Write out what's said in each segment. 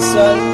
Sal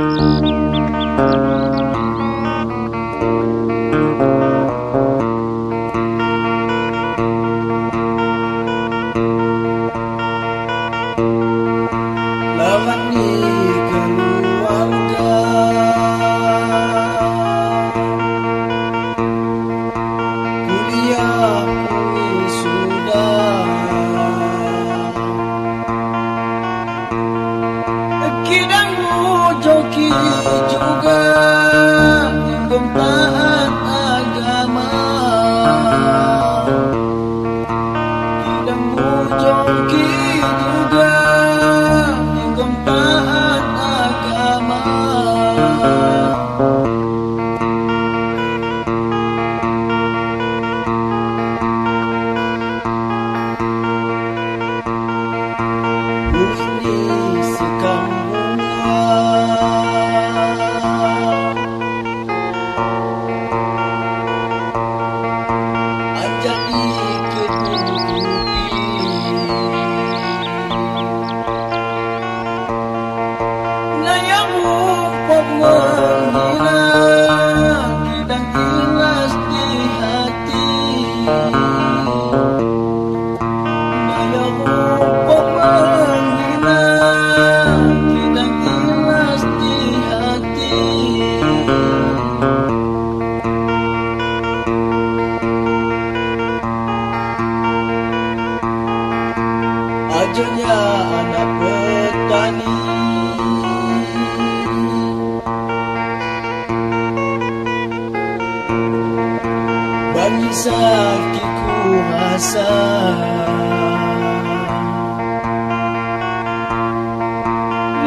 joki dan joki juga tentang agama joki dan joki juga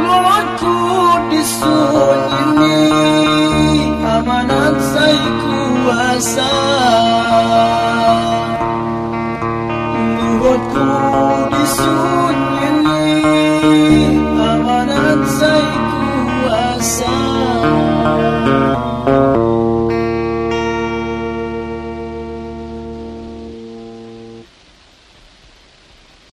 Lord, ku disunyi amanat saiku